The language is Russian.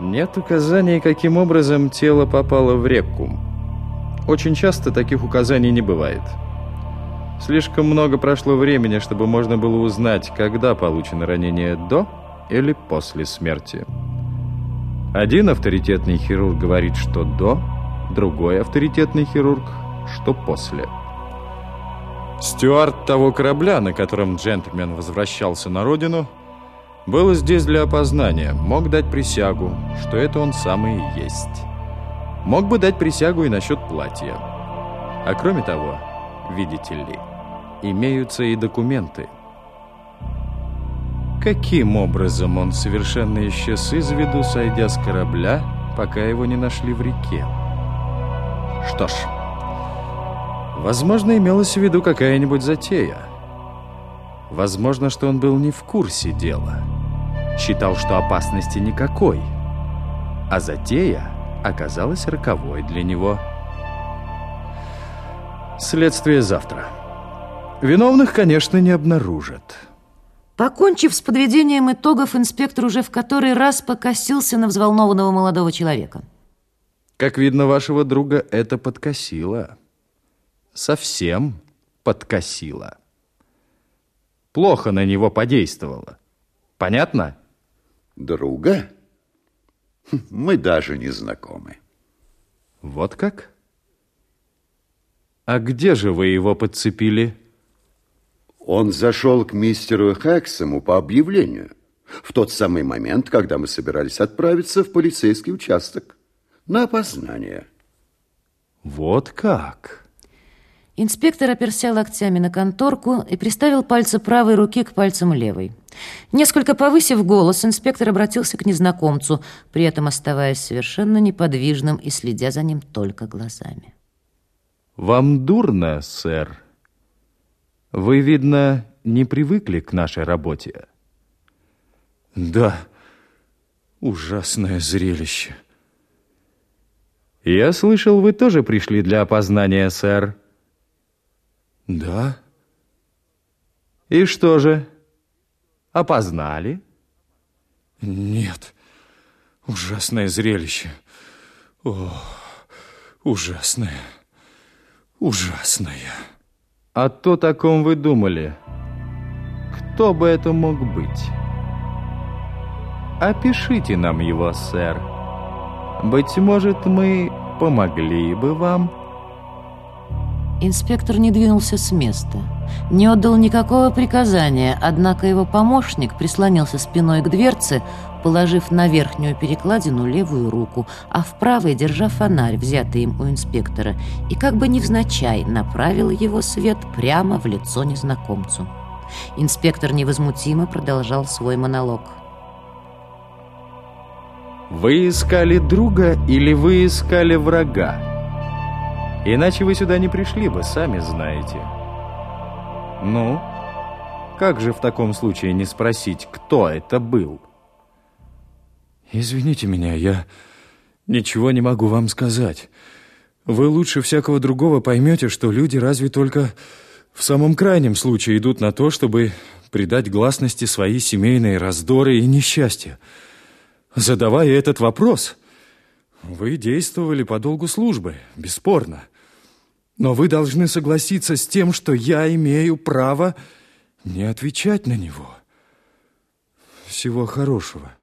Нет указаний, каким образом тело попало в реку. Очень часто таких указаний не бывает. Слишком много прошло времени, чтобы можно было узнать, когда получено ранение до или после смерти. Один авторитетный хирург говорит, что до, другой авторитетный хирург, что после. Стюарт того корабля, на котором джентльмен возвращался на родину, был здесь для опознания, мог дать присягу, что это он самый и есть. Мог бы дать присягу и насчет платья. А кроме того, видите ли, имеются и документы. Каким образом он совершенно исчез из виду, сойдя с корабля, пока его не нашли в реке? Что ж, возможно, имелась в виду какая-нибудь затея. Возможно, что он был не в курсе дела. Считал, что опасности никакой. А затея оказалась роковой для него. Следствие завтра. Виновных, конечно, не обнаружат. Покончив с подведением итогов, инспектор уже в который раз покосился на взволнованного молодого человека. Как видно, вашего друга это подкосило. Совсем подкосило. Плохо на него подействовало. Понятно? Друга? Мы даже не знакомы. Вот как? А где же вы его подцепили? Он зашел к мистеру Хэксому по объявлению. В тот самый момент, когда мы собирались отправиться в полицейский участок. На опознание. Вот как? Инспектор оперся локтями на конторку и приставил пальцы правой руки к пальцам левой. Несколько повысив голос, инспектор обратился к незнакомцу, при этом оставаясь совершенно неподвижным и следя за ним только глазами. «Вам дурно, сэр? Вы, видно, не привыкли к нашей работе?» «Да, ужасное зрелище». «Я слышал, вы тоже пришли для опознания, сэр?» Да. И что же? Опознали? Нет. Ужасное зрелище. О, ужасное. Ужасное. А то, о ком вы думали? Кто бы это мог быть? Опишите нам его, сэр. Быть может, мы помогли бы вам Инспектор не двинулся с места, не отдал никакого приказания, однако его помощник прислонился спиной к дверце, положив на верхнюю перекладину левую руку, а в правой держа фонарь, взятый им у инспектора, и как бы невзначай направил его свет прямо в лицо незнакомцу. Инспектор невозмутимо продолжал свой монолог. «Вы искали друга или вы искали врага?» Иначе вы сюда не пришли бы, сами знаете. Ну, как же в таком случае не спросить, кто это был? Извините меня, я ничего не могу вам сказать. Вы лучше всякого другого поймете, что люди разве только в самом крайнем случае идут на то, чтобы придать гласности свои семейные раздоры и несчастья. Задавая этот вопрос, вы действовали по долгу службы, бесспорно. Но вы должны согласиться с тем, что я имею право не отвечать на него. Всего хорошего.